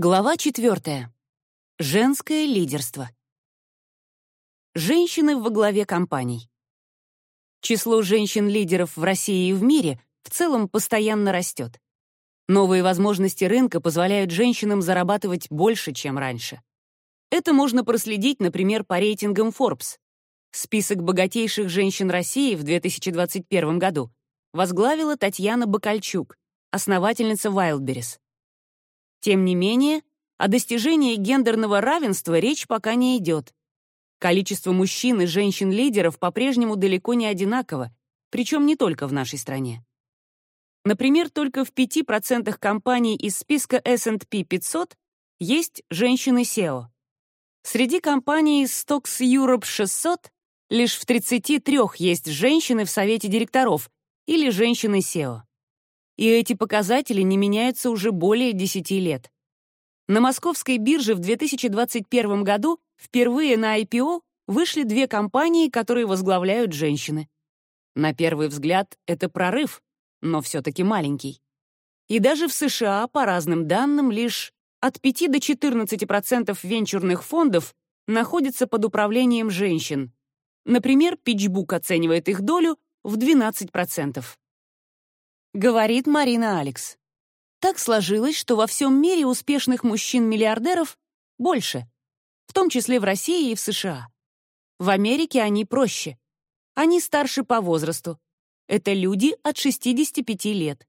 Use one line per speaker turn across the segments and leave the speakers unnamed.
Глава четвертая. Женское лидерство. Женщины во главе компаний. Число женщин-лидеров в России и в мире в целом постоянно растет. Новые возможности рынка позволяют женщинам зарабатывать больше, чем раньше. Это можно проследить, например, по рейтингам Forbes. Список богатейших женщин России в 2021 году возглавила Татьяна Бакальчук, основательница Wildberries. Тем не менее, о достижении гендерного равенства речь пока не идет. Количество мужчин и женщин-лидеров по-прежнему далеко не одинаково, причем не только в нашей стране. Например, только в 5% компаний из списка S&P 500 есть женщины-SEO. Среди компаний Stocks Europe 600 лишь в 33 есть женщины в совете директоров или женщины-SEO и эти показатели не меняются уже более 10 лет. На московской бирже в 2021 году впервые на IPO вышли две компании, которые возглавляют женщины. На первый взгляд, это прорыв, но все-таки маленький. И даже в США, по разным данным, лишь от 5 до 14% венчурных фондов находятся под управлением женщин. Например, PitchBook оценивает их долю в 12%. Говорит Марина Алекс. Так сложилось, что во всем мире успешных мужчин-миллиардеров больше, в том числе в России и в США. В Америке они проще. Они старше по возрасту. Это люди от 65 лет.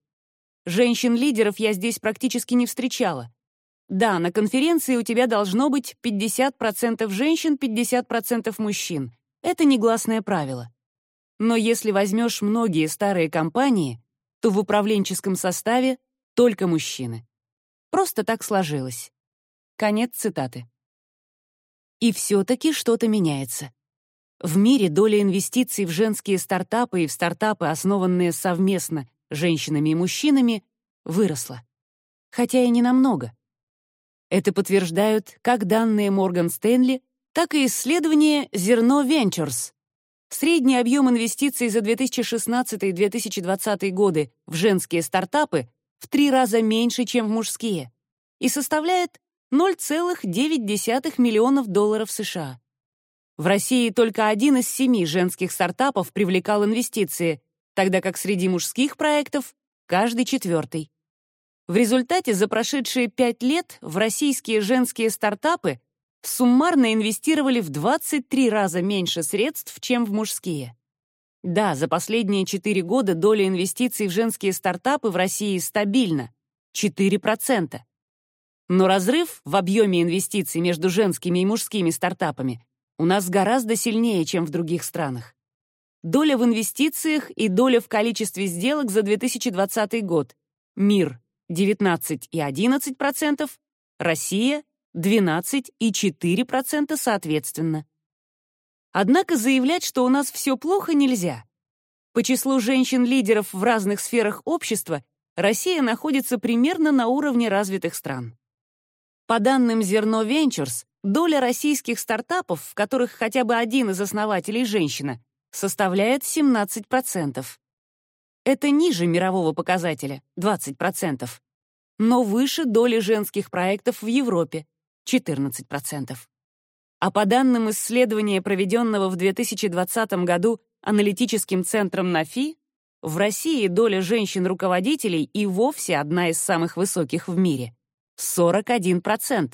Женщин-лидеров я здесь практически не встречала. Да, на конференции у тебя должно быть 50% женщин, 50% мужчин. Это негласное правило. Но если возьмешь многие старые компании, то в управленческом составе только мужчины. Просто так сложилось. Конец цитаты. И все-таки что-то меняется. В мире доля инвестиций в женские стартапы и в стартапы, основанные совместно женщинами и мужчинами, выросла. Хотя и не намного. Это подтверждают как данные Морган Стэнли, так и исследования Зерно Ventures, Средний объем инвестиций за 2016-2020 годы в женские стартапы в три раза меньше, чем в мужские, и составляет 0,9 миллионов долларов США. В России только один из семи женских стартапов привлекал инвестиции, тогда как среди мужских проектов — каждый четвертый. В результате за прошедшие пять лет в российские женские стартапы суммарно инвестировали в 23 раза меньше средств, чем в мужские. Да, за последние 4 года доля инвестиций в женские стартапы в России стабильна — 4%. Но разрыв в объеме инвестиций между женскими и мужскими стартапами у нас гораздо сильнее, чем в других странах. Доля в инвестициях и доля в количестве сделок за 2020 год. Мир — 19 и 11%, Россия 12,4% соответственно. Однако заявлять, что у нас все плохо, нельзя. По числу женщин-лидеров в разных сферах общества Россия находится примерно на уровне развитых стран. По данным Зерно Ventures, доля российских стартапов, в которых хотя бы один из основателей женщина, составляет 17%. Это ниже мирового показателя — 20%, но выше доли женских проектов в Европе 14%. А по данным исследования, проведенного в 2020 году аналитическим центром НАФИ, в России доля женщин-руководителей и вовсе одна из самых высоких в мире — 41%.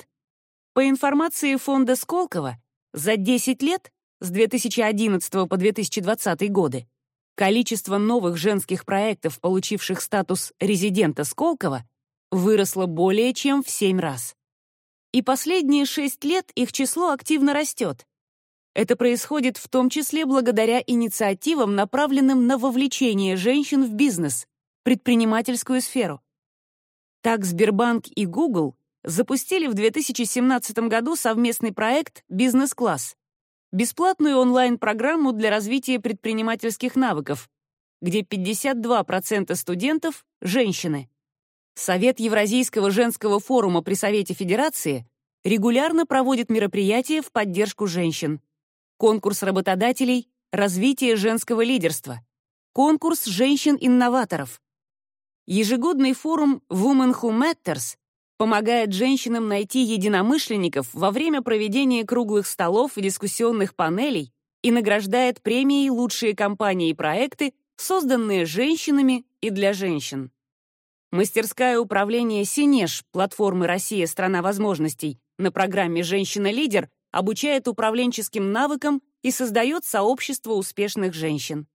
По информации фонда Сколково, за 10 лет, с 2011 по 2020 годы, количество новых женских проектов, получивших статус резидента Сколково, выросло более чем в 7 раз и последние шесть лет их число активно растет. Это происходит в том числе благодаря инициативам, направленным на вовлечение женщин в бизнес, предпринимательскую сферу. Так Сбербанк и Google запустили в 2017 году совместный проект «Бизнес-класс» — бесплатную онлайн-программу для развития предпринимательских навыков, где 52% студентов — женщины. Совет Евразийского женского форума при Совете Федерации регулярно проводит мероприятия в поддержку женщин. Конкурс работодателей «Развитие женского лидерства», конкурс женщин-инноваторов. Ежегодный форум Women Who Matters помогает женщинам найти единомышленников во время проведения круглых столов и дискуссионных панелей и награждает премией лучшие компании и проекты, созданные женщинами и для женщин. Мастерская управления «Синеж» платформы «Россия. Страна возможностей» на программе «Женщина-лидер» обучает управленческим навыкам и создает сообщество успешных женщин.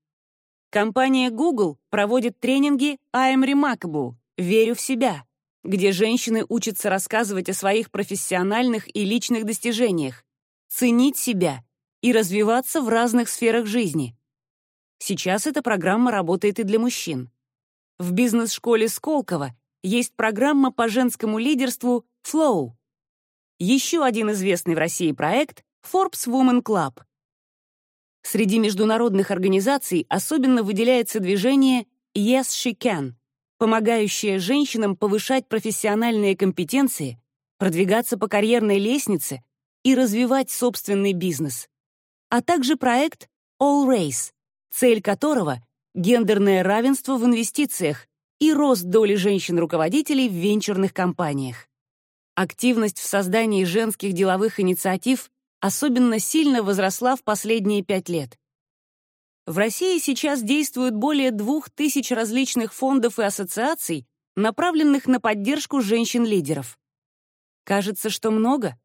Компания Google проводит тренинги «I am remarkable» — «Верю в себя», где женщины учатся рассказывать о своих профессиональных и личных достижениях, ценить себя и развиваться в разных сферах жизни. Сейчас эта программа работает и для мужчин. В бизнес-школе Сколково есть программа по женскому лидерству Flow. Еще один известный в России проект — Forbes Woman Club. Среди международных организаций особенно выделяется движение Yes She Can, помогающее женщинам повышать профессиональные компетенции, продвигаться по карьерной лестнице и развивать собственный бизнес, а также проект All Race, цель которого — гендерное равенство в инвестициях и рост доли женщин-руководителей в венчурных компаниях. Активность в создании женских деловых инициатив особенно сильно возросла в последние пять лет. В России сейчас действуют более двух тысяч различных фондов и ассоциаций, направленных на поддержку женщин-лидеров. Кажется, что много,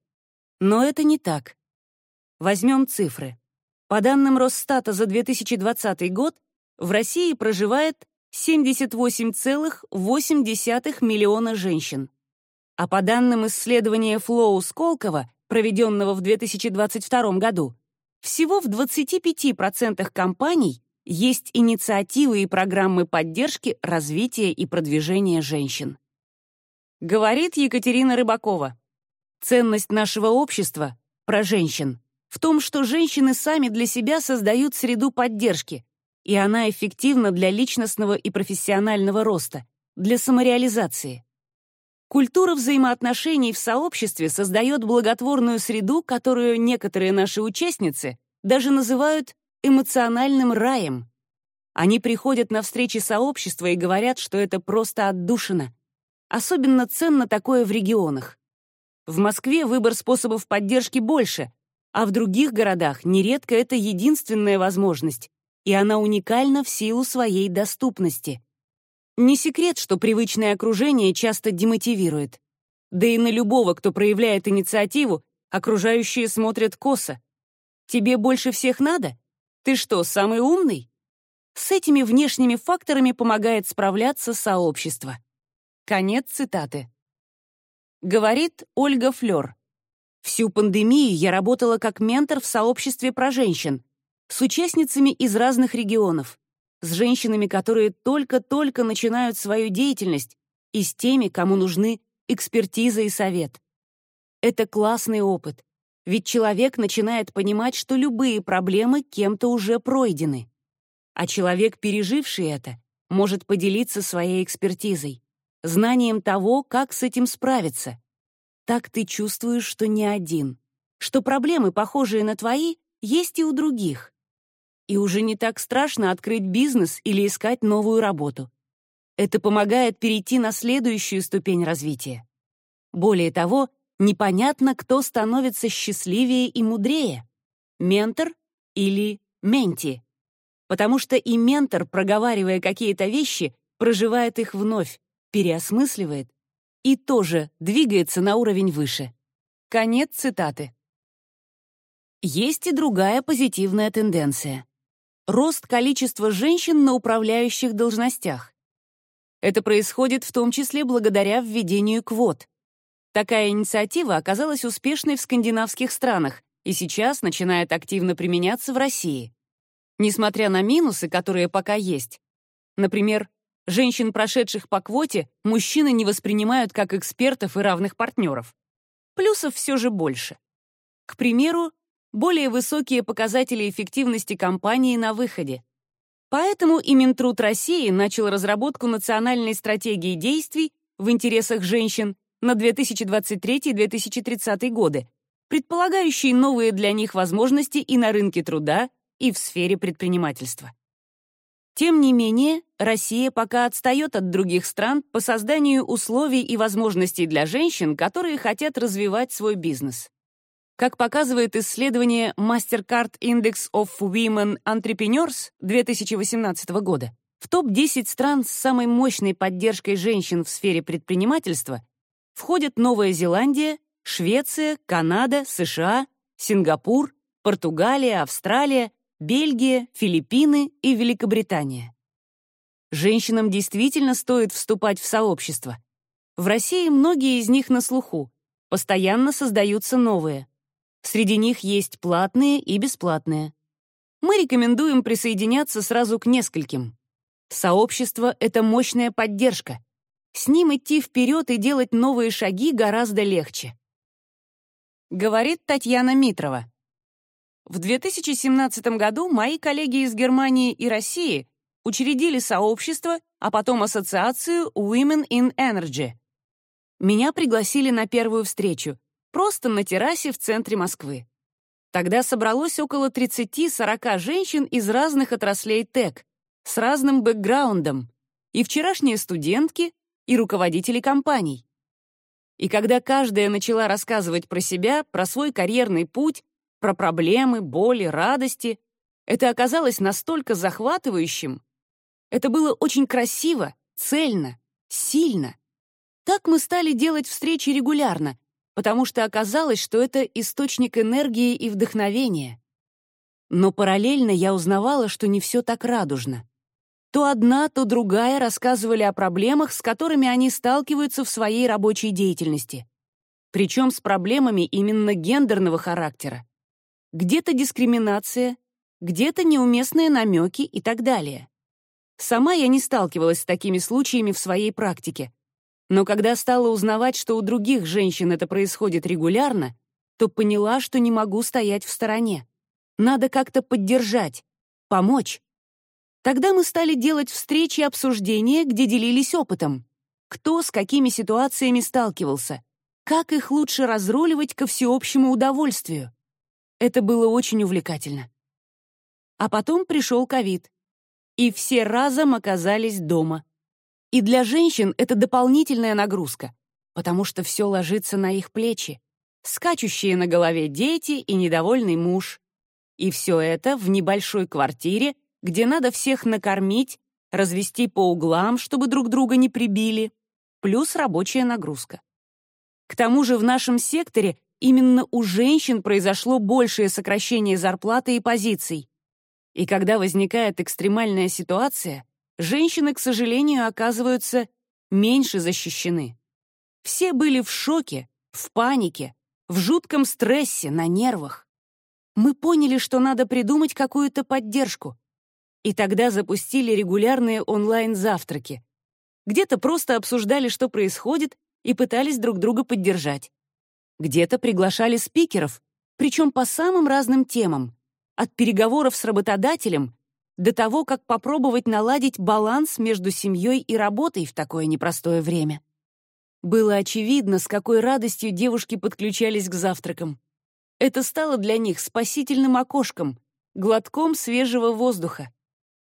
но это не так. Возьмем цифры. По данным Росстата за 2020 год в России проживает 78,8 миллиона женщин. А по данным исследования Флоу Сколково, проведенного в 2022 году, всего в 25% компаний есть инициативы и программы поддержки развития и продвижения женщин. Говорит Екатерина Рыбакова. Ценность нашего общества про женщин в том, что женщины сами для себя создают среду поддержки, и она эффективна для личностного и профессионального роста, для самореализации. Культура взаимоотношений в сообществе создает благотворную среду, которую некоторые наши участницы даже называют эмоциональным раем. Они приходят на встречи сообщества и говорят, что это просто отдушина. Особенно ценно такое в регионах. В Москве выбор способов поддержки больше, а в других городах нередко это единственная возможность, и она уникальна в силу своей доступности. Не секрет, что привычное окружение часто демотивирует. Да и на любого, кто проявляет инициативу, окружающие смотрят косо. Тебе больше всех надо? Ты что, самый умный? С этими внешними факторами помогает справляться сообщество. Конец цитаты. Говорит Ольга Флёр. Всю пандемию я работала как ментор в сообществе про женщин, с участницами из разных регионов, с женщинами, которые только-только начинают свою деятельность, и с теми, кому нужны экспертиза и совет. Это классный опыт, ведь человек начинает понимать, что любые проблемы кем-то уже пройдены. А человек, переживший это, может поделиться своей экспертизой, знанием того, как с этим справиться, так ты чувствуешь, что не один, что проблемы, похожие на твои, есть и у других. И уже не так страшно открыть бизнес или искать новую работу. Это помогает перейти на следующую ступень развития. Более того, непонятно, кто становится счастливее и мудрее — ментор или менти. Потому что и ментор, проговаривая какие-то вещи, проживает их вновь, переосмысливает и тоже двигается на уровень выше. Конец цитаты. Есть и другая позитивная тенденция. Рост количества женщин на управляющих должностях. Это происходит в том числе благодаря введению квот. Такая инициатива оказалась успешной в скандинавских странах и сейчас начинает активно применяться в России. Несмотря на минусы, которые пока есть, например, Женщин, прошедших по квоте, мужчины не воспринимают как экспертов и равных партнеров. Плюсов все же больше. К примеру, более высокие показатели эффективности компании на выходе. Поэтому и Минтруд России начал разработку национальной стратегии действий в интересах женщин на 2023-2030 годы, предполагающей новые для них возможности и на рынке труда, и в сфере предпринимательства. Тем не менее, Россия пока отстает от других стран по созданию условий и возможностей для женщин, которые хотят развивать свой бизнес. Как показывает исследование Mastercard Index of Women Entrepreneurs 2018 года, в топ-10 стран с самой мощной поддержкой женщин в сфере предпринимательства входят Новая Зеландия, Швеция, Канада, США, Сингапур, Португалия, Австралия, Бельгия, Филиппины и Великобритания. Женщинам действительно стоит вступать в сообщество. В России многие из них на слуху, постоянно создаются новые. Среди них есть платные и бесплатные. Мы рекомендуем присоединяться сразу к нескольким. Сообщество — это мощная поддержка. С ним идти вперед и делать новые шаги гораздо легче. Говорит Татьяна Митрова. В 2017 году мои коллеги из Германии и России учредили сообщество, а потом ассоциацию Women in Energy. Меня пригласили на первую встречу, просто на террасе в центре Москвы. Тогда собралось около 30-40 женщин из разных отраслей ТЭК, с разным бэкграундом, и вчерашние студентки, и руководители компаний. И когда каждая начала рассказывать про себя, про свой карьерный путь, про проблемы, боли, радости. Это оказалось настолько захватывающим. Это было очень красиво, цельно, сильно. Так мы стали делать встречи регулярно, потому что оказалось, что это источник энергии и вдохновения. Но параллельно я узнавала, что не все так радужно. То одна, то другая рассказывали о проблемах, с которыми они сталкиваются в своей рабочей деятельности. Причем с проблемами именно гендерного характера где-то дискриминация, где-то неуместные намеки и так далее. Сама я не сталкивалась с такими случаями в своей практике. Но когда стала узнавать, что у других женщин это происходит регулярно, то поняла, что не могу стоять в стороне. Надо как-то поддержать, помочь. Тогда мы стали делать встречи и обсуждения, где делились опытом. Кто с какими ситуациями сталкивался, как их лучше разруливать ко всеобщему удовольствию. Это было очень увлекательно. А потом пришел ковид. И все разом оказались дома. И для женщин это дополнительная нагрузка, потому что все ложится на их плечи. Скачущие на голове дети и недовольный муж. И все это в небольшой квартире, где надо всех накормить, развести по углам, чтобы друг друга не прибили, плюс рабочая нагрузка. К тому же в нашем секторе именно у женщин произошло большее сокращение зарплаты и позиций. И когда возникает экстремальная ситуация, женщины, к сожалению, оказываются меньше защищены. Все были в шоке, в панике, в жутком стрессе, на нервах. Мы поняли, что надо придумать какую-то поддержку. И тогда запустили регулярные онлайн-завтраки. Где-то просто обсуждали, что происходит, и пытались друг друга поддержать. Где-то приглашали спикеров, причем по самым разным темам, от переговоров с работодателем до того, как попробовать наладить баланс между семьей и работой в такое непростое время. Было очевидно, с какой радостью девушки подключались к завтракам. Это стало для них спасительным окошком, глотком свежего воздуха.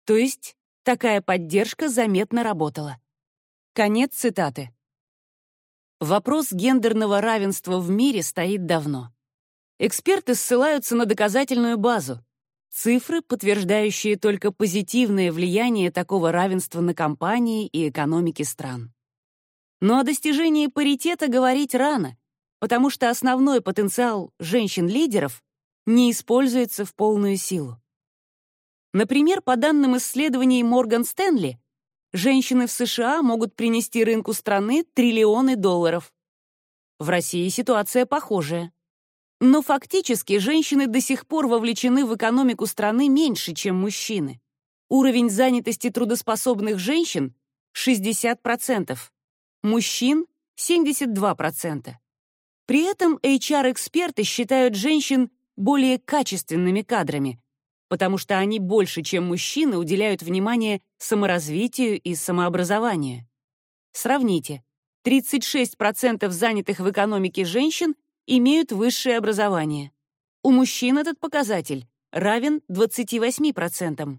То есть такая поддержка заметно работала. Конец цитаты. Вопрос гендерного равенства в мире стоит давно. Эксперты ссылаются на доказательную базу, цифры, подтверждающие только позитивное влияние такого равенства на компании и экономики стран. Но о достижении паритета говорить рано, потому что основной потенциал женщин-лидеров не используется в полную силу. Например, по данным исследований Морган Стэнли, женщины в США могут принести рынку страны триллионы долларов. В России ситуация похожая. Но фактически женщины до сих пор вовлечены в экономику страны меньше, чем мужчины. Уровень занятости трудоспособных женщин — 60%, мужчин — 72%. При этом HR-эксперты считают женщин более качественными кадрами, потому что они больше, чем мужчины, уделяют внимание саморазвитию и самообразованию. Сравните. 36% занятых в экономике женщин имеют высшее образование. У мужчин этот показатель равен 28%.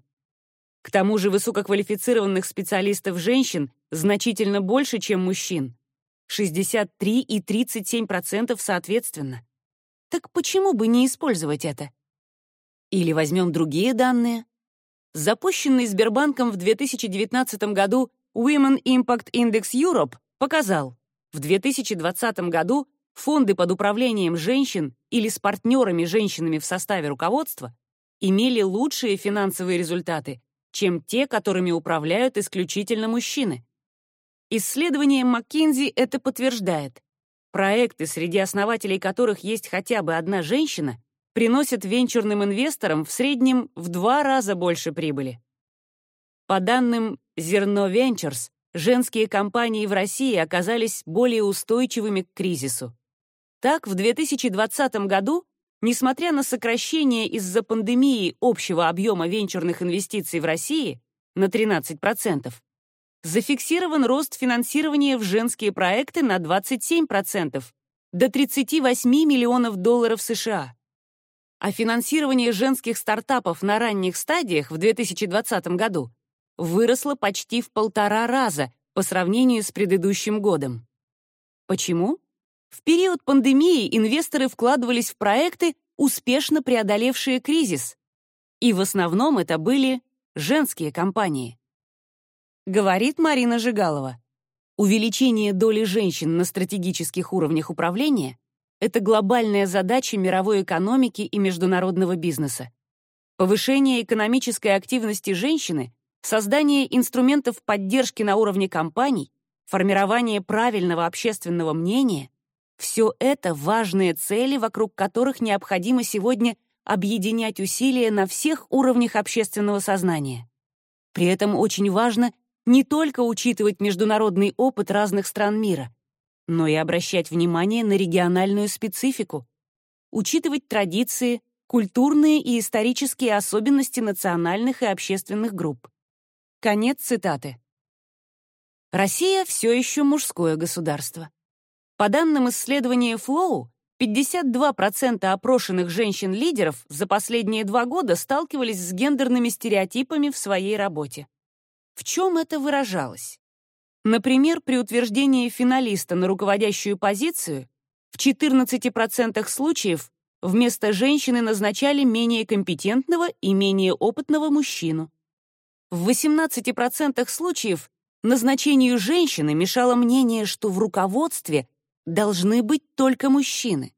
К тому же высококвалифицированных специалистов женщин значительно больше, чем мужчин. 63 и 37% соответственно. Так почему бы не использовать это? Или возьмем другие данные. Запущенный Сбербанком в 2019 году Women Impact Index Europe показал, в 2020 году фонды под управлением женщин или с партнерами-женщинами в составе руководства имели лучшие финансовые результаты чем те, которыми управляют исключительно мужчины. Исследование McKinsey это подтверждает. Проекты, среди основателей которых есть хотя бы одна женщина, приносят венчурным инвесторам в среднем в два раза больше прибыли. По данным Зерно Ventures, женские компании в России оказались более устойчивыми к кризису. Так, в 2020 году Несмотря на сокращение из-за пандемии общего объема венчурных инвестиций в России на 13%, зафиксирован рост финансирования в женские проекты на 27%, до 38 миллионов долларов США. А финансирование женских стартапов на ранних стадиях в 2020 году выросло почти в полтора раза по сравнению с предыдущим годом. Почему? В период пандемии инвесторы вкладывались в проекты, успешно преодолевшие кризис. И в основном это были женские компании. Говорит Марина Жигалова. Увеличение доли женщин на стратегических уровнях управления — это глобальная задача мировой экономики и международного бизнеса. Повышение экономической активности женщины, создание инструментов поддержки на уровне компаний, формирование правильного общественного мнения все это важные цели, вокруг которых необходимо сегодня объединять усилия на всех уровнях общественного сознания. При этом очень важно не только учитывать международный опыт разных стран мира, но и обращать внимание на региональную специфику, учитывать традиции, культурные и исторические особенности национальных и общественных групп. Конец цитаты. Россия все еще мужское государство. По данным исследования Flow, 52% опрошенных женщин-лидеров за последние два года сталкивались с гендерными стереотипами в своей работе. В чем это выражалось? Например, при утверждении финалиста на руководящую позицию в 14% случаев вместо женщины назначали менее компетентного и менее опытного мужчину. В 18% случаев назначению женщины мешало мнение, что в руководстве должны быть только мужчины.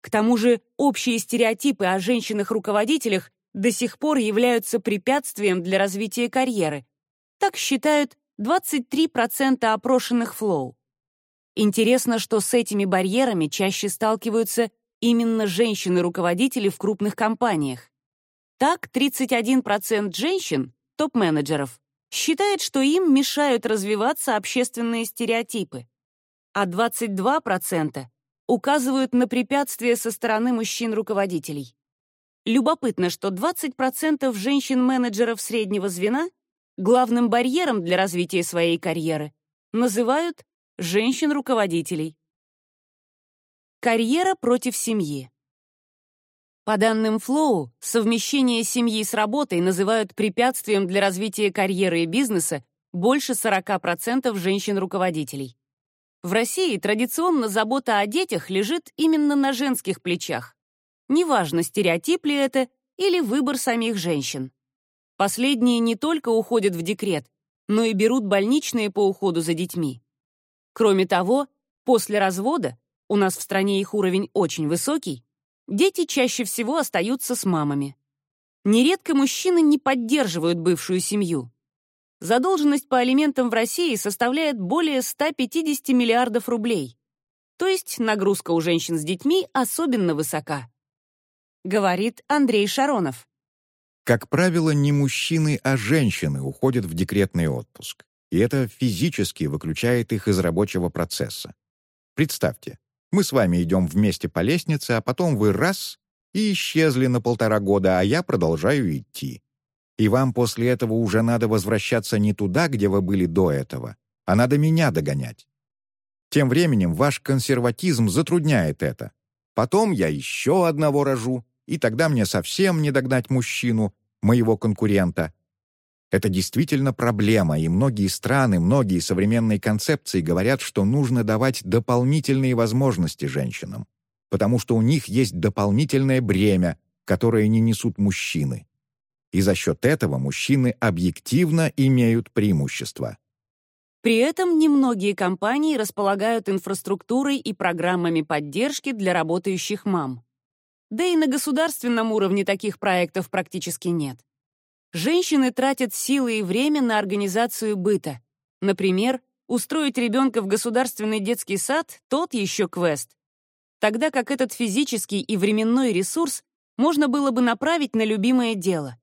К тому же общие стереотипы о женщинах-руководителях до сих пор являются препятствием для развития карьеры. Так считают 23% опрошенных флоу. Интересно, что с этими барьерами чаще сталкиваются именно женщины-руководители в крупных компаниях. Так, 31% женщин, топ-менеджеров, считает, что им мешают развиваться общественные стереотипы а 22% указывают на препятствия со стороны мужчин-руководителей. Любопытно, что 20% женщин-менеджеров среднего звена главным барьером для развития своей карьеры называют женщин-руководителей. Карьера против семьи. По данным Flow, совмещение семьи с работой называют препятствием для развития карьеры и бизнеса больше 40% женщин-руководителей. В России традиционно забота о детях лежит именно на женских плечах. Неважно, стереотип ли это или выбор самих женщин. Последние не только уходят в декрет, но и берут больничные по уходу за детьми. Кроме того, после развода, у нас в стране их уровень очень высокий, дети чаще всего остаются с мамами. Нередко мужчины не поддерживают бывшую семью. Задолженность по алиментам в России составляет более 150 миллиардов рублей. То есть нагрузка у женщин с детьми особенно высока. Говорит Андрей Шаронов.
Как правило, не мужчины, а женщины уходят в декретный отпуск. И это физически выключает их из рабочего процесса. Представьте, мы с вами идем вместе по лестнице, а потом вы раз — и исчезли на полтора года, а я продолжаю идти. И вам после этого уже надо возвращаться не туда, где вы были до этого, а надо меня догонять. Тем временем ваш консерватизм затрудняет это. Потом я еще одного рожу, и тогда мне совсем не догнать мужчину, моего конкурента. Это действительно проблема, и многие страны, многие современные концепции говорят, что нужно давать дополнительные возможности женщинам, потому что у них есть дополнительное бремя, которое не несут мужчины. И за счет этого мужчины объективно имеют преимущество.
При этом немногие компании располагают инфраструктурой и программами поддержки для работающих мам. Да и на государственном уровне таких проектов практически нет. Женщины тратят силы и время на организацию быта. Например, устроить ребенка в государственный детский сад — тот еще квест. Тогда как этот физический и временной ресурс можно было бы направить на любимое дело.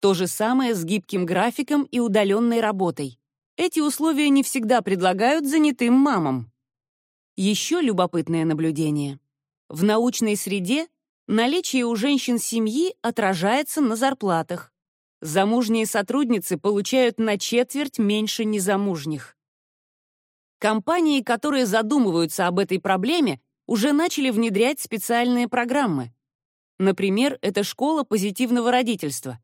То же самое с гибким графиком и удаленной работой. Эти условия не всегда предлагают занятым мамам. Еще любопытное наблюдение. В научной среде наличие у женщин семьи отражается на зарплатах. Замужние сотрудницы получают на четверть меньше незамужних. Компании, которые задумываются об этой проблеме, уже начали внедрять специальные программы. Например, это школа позитивного родительства.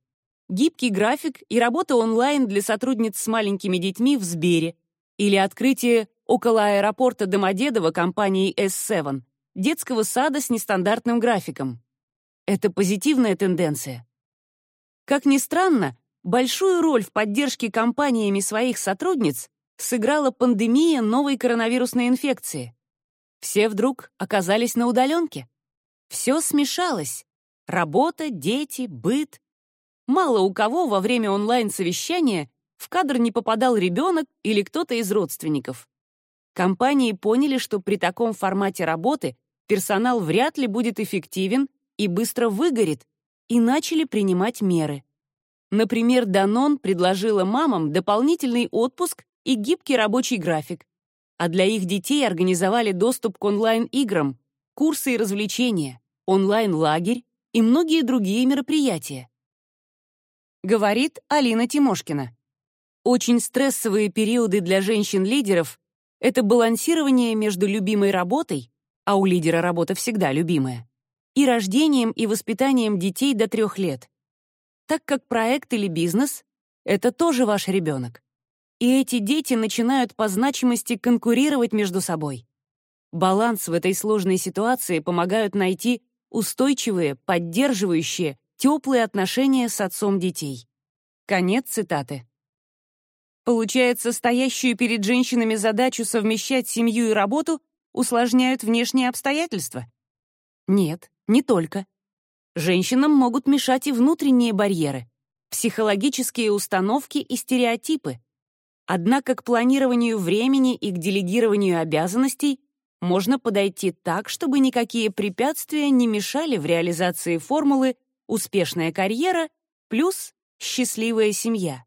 Гибкий график и работа онлайн для сотрудниц с маленькими детьми в Сбере или открытие около аэропорта Домодедово компанией S7 детского сада с нестандартным графиком. Это позитивная тенденция. Как ни странно, большую роль в поддержке компаниями своих сотрудниц сыграла пандемия новой коронавирусной инфекции. Все вдруг оказались на удаленке. Все смешалось. Работа, дети, быт. Мало у кого во время онлайн-совещания в кадр не попадал ребенок или кто-то из родственников. Компании поняли, что при таком формате работы персонал вряд ли будет эффективен и быстро выгорит, и начали принимать меры. Например, Данон предложила мамам дополнительный отпуск и гибкий рабочий график, а для их детей организовали доступ к онлайн-играм, курсы и развлечения, онлайн-лагерь и многие другие мероприятия. Говорит Алина Тимошкина. Очень стрессовые периоды для женщин-лидеров — это балансирование между любимой работой, а у лидера работа всегда любимая, и рождением и воспитанием детей до трех лет. Так как проект или бизнес — это тоже ваш ребенок. И эти дети начинают по значимости конкурировать между собой. Баланс в этой сложной ситуации помогают найти устойчивые, поддерживающие, теплые отношения с отцом детей. Конец цитаты. Получается, стоящую перед женщинами задачу совмещать семью и работу усложняют внешние обстоятельства? Нет, не только. Женщинам могут мешать и внутренние барьеры, психологические установки и стереотипы. Однако к планированию времени и к делегированию обязанностей можно подойти так, чтобы никакие препятствия не мешали в реализации формулы «успешная карьера» плюс «счастливая семья».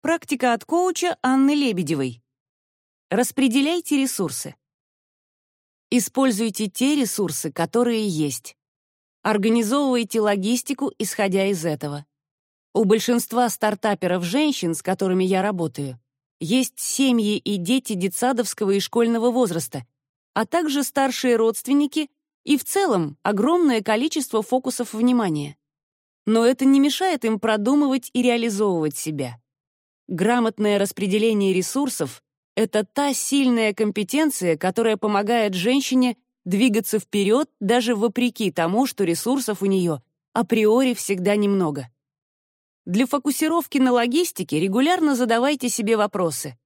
Практика от коуча Анны Лебедевой. Распределяйте ресурсы. Используйте те ресурсы, которые есть. Организовывайте логистику, исходя из этого. У большинства стартаперов женщин, с которыми я работаю, есть семьи и дети детсадовского и школьного возраста, а также старшие родственники и в целом огромное количество фокусов внимания. Но это не мешает им продумывать и реализовывать себя. Грамотное распределение ресурсов это та сильная компетенция, которая помогает женщине двигаться вперед даже вопреки тому, что ресурсов у нее априори всегда немного. Для фокусировки на логистике регулярно задавайте себе вопросы.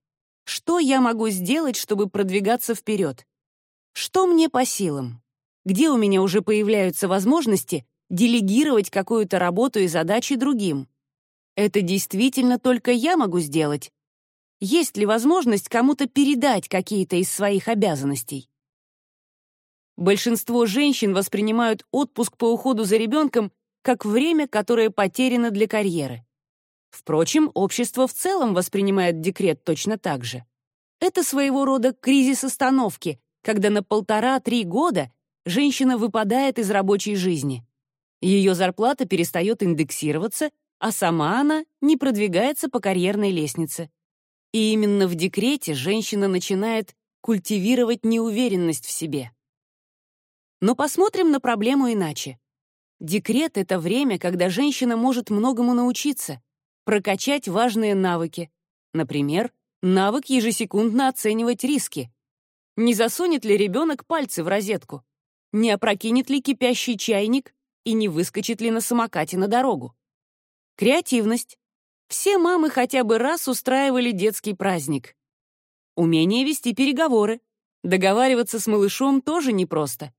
Что я могу сделать, чтобы продвигаться вперед? Что мне по силам? Где у меня уже появляются возможности делегировать какую-то работу и задачи другим? Это действительно только я могу сделать? Есть ли возможность кому-то передать какие-то из своих обязанностей? Большинство женщин воспринимают отпуск по уходу за ребенком как время, которое потеряно для карьеры. Впрочем, общество в целом воспринимает декрет точно так же. Это своего рода кризис остановки, когда на полтора-три года женщина выпадает из рабочей жизни. Ее зарплата перестает индексироваться, а сама она не продвигается по карьерной лестнице. И именно в декрете женщина начинает культивировать неуверенность в себе. Но посмотрим на проблему иначе. Декрет — это время, когда женщина может многому научиться, прокачать важные навыки. Например, навык ежесекундно оценивать риски. Не засунет ли ребенок пальцы в розетку? Не опрокинет ли кипящий чайник и не выскочит ли на самокате на дорогу? Креативность. Все мамы хотя бы раз устраивали детский праздник. Умение вести переговоры. Договариваться с малышом тоже непросто.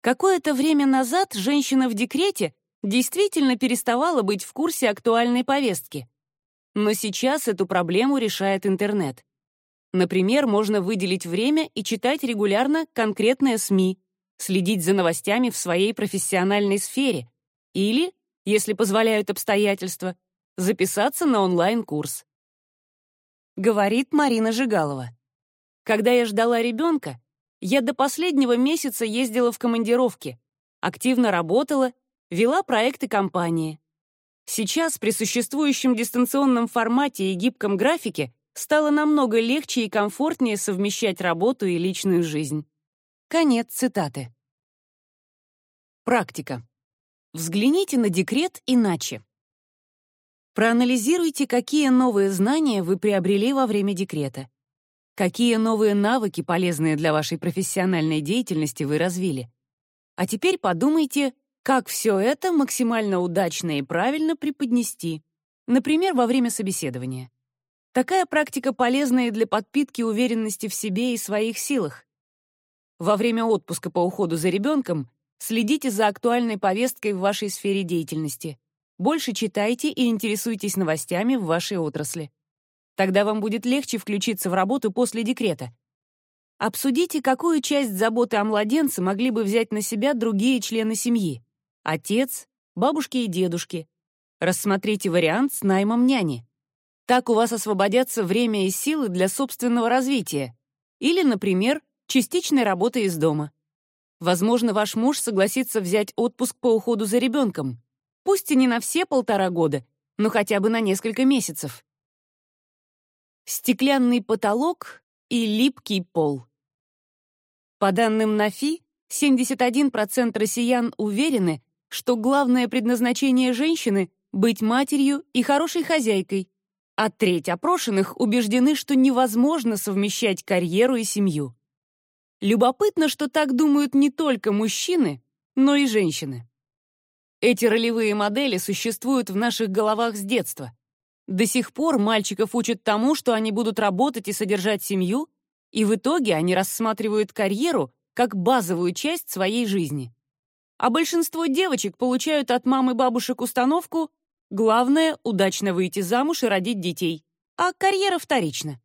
Какое-то время назад женщина в декрете действительно переставала быть в курсе актуальной повестки. Но сейчас эту проблему решает интернет. Например, можно выделить время и читать регулярно конкретные СМИ, следить за новостями в своей профессиональной сфере или, если позволяют обстоятельства, записаться на онлайн-курс. Говорит Марина Жигалова. Когда я ждала ребенка, я до последнего месяца ездила в командировки, активно работала, вела проекты компании. Сейчас при существующем дистанционном формате и гибком графике стало намного легче и комфортнее совмещать работу и личную жизнь. Конец цитаты. Практика. Взгляните на декрет иначе. Проанализируйте, какие новые знания вы приобрели во время декрета. Какие новые навыки, полезные для вашей профессиональной деятельности, вы развили? А теперь подумайте, как все это максимально удачно и правильно преподнести, например, во время собеседования. Такая практика полезна и для подпитки уверенности в себе и своих силах. Во время отпуска по уходу за ребенком следите за актуальной повесткой в вашей сфере деятельности. Больше читайте и интересуйтесь новостями в вашей отрасли. Тогда вам будет легче включиться в работу после декрета. Обсудите, какую часть заботы о младенце могли бы взять на себя другие члены семьи. Отец, бабушки и дедушки. Рассмотрите вариант с наймом няни. Так у вас освободятся время и силы для собственного развития. Или, например, частичной работы из дома. Возможно, ваш муж согласится взять отпуск по уходу за ребенком. Пусть и не на все полтора года, но хотя бы на несколько месяцев стеклянный потолок и липкий пол. По данным НАФИ, 71% россиян уверены, что главное предназначение женщины — быть матерью и хорошей хозяйкой, а треть опрошенных убеждены, что невозможно совмещать карьеру и семью. Любопытно, что так думают не только мужчины, но и женщины. Эти ролевые модели существуют в наших головах с детства. До сих пор мальчиков учат тому, что они будут работать и содержать семью, и в итоге они рассматривают карьеру как базовую часть своей жизни. А большинство девочек получают от мамы и бабушек установку «главное — удачно выйти замуж и родить детей, а карьера вторична».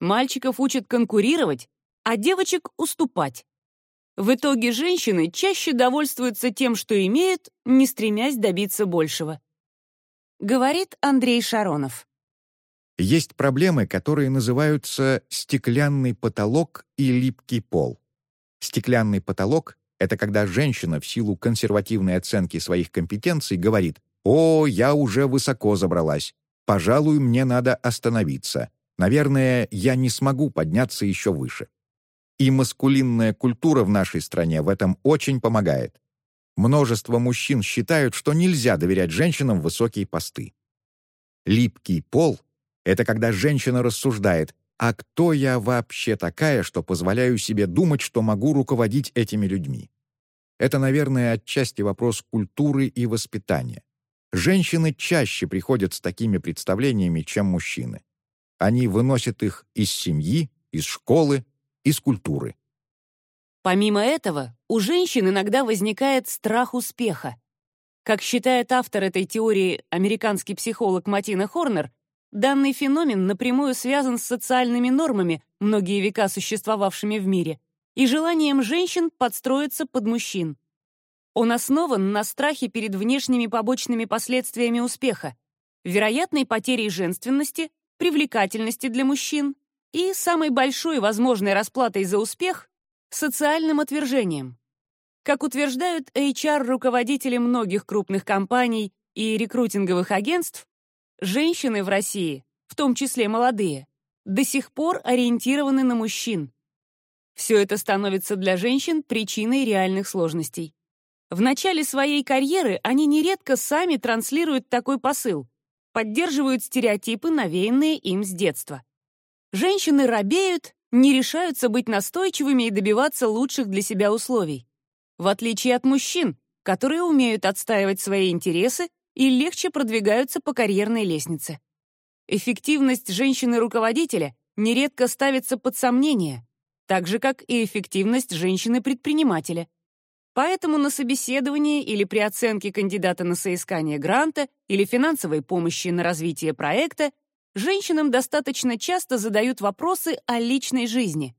Мальчиков учат конкурировать, а девочек — уступать. В итоге женщины чаще довольствуются тем, что имеют, не стремясь добиться большего. Говорит Андрей Шаронов.
Есть проблемы, которые называются стеклянный потолок и липкий пол. Стеклянный потолок — это когда женщина в силу консервативной оценки своих компетенций говорит «О, я уже высоко забралась. Пожалуй, мне надо остановиться. Наверное, я не смогу подняться еще выше». И маскулинная культура в нашей стране в этом очень помогает. Множество мужчин считают, что нельзя доверять женщинам высокие посты. Липкий пол — это когда женщина рассуждает, а кто я вообще такая, что позволяю себе думать, что могу руководить этими людьми? Это, наверное, отчасти вопрос культуры и воспитания. Женщины чаще приходят с такими представлениями, чем мужчины. Они выносят их из семьи, из школы, из культуры.
Помимо этого, у женщин иногда возникает страх успеха. Как считает автор этой теории, американский психолог Матина Хорнер, данный феномен напрямую связан с социальными нормами, многие века существовавшими в мире, и желанием женщин подстроиться под мужчин. Он основан на страхе перед внешними побочными последствиями успеха, вероятной потерей женственности, привлекательности для мужчин и самой большой возможной расплатой за успех социальным отвержением. Как утверждают HR-руководители многих крупных компаний и рекрутинговых агентств, женщины в России, в том числе молодые, до сих пор ориентированы на мужчин. Все это становится для женщин причиной реальных сложностей. В начале своей карьеры они нередко сами транслируют такой посыл. поддерживают стереотипы, навеянные им с детства. Женщины робеют, не решаются быть настойчивыми и добиваться лучших для себя условий. В отличие от мужчин, которые умеют отстаивать свои интересы и легче продвигаются по карьерной лестнице. Эффективность женщины-руководителя нередко ставится под сомнение, так же, как и эффективность женщины-предпринимателя. Поэтому на собеседовании или при оценке кандидата на соискание гранта или финансовой помощи на развитие проекта женщинам достаточно часто задают вопросы о личной жизни.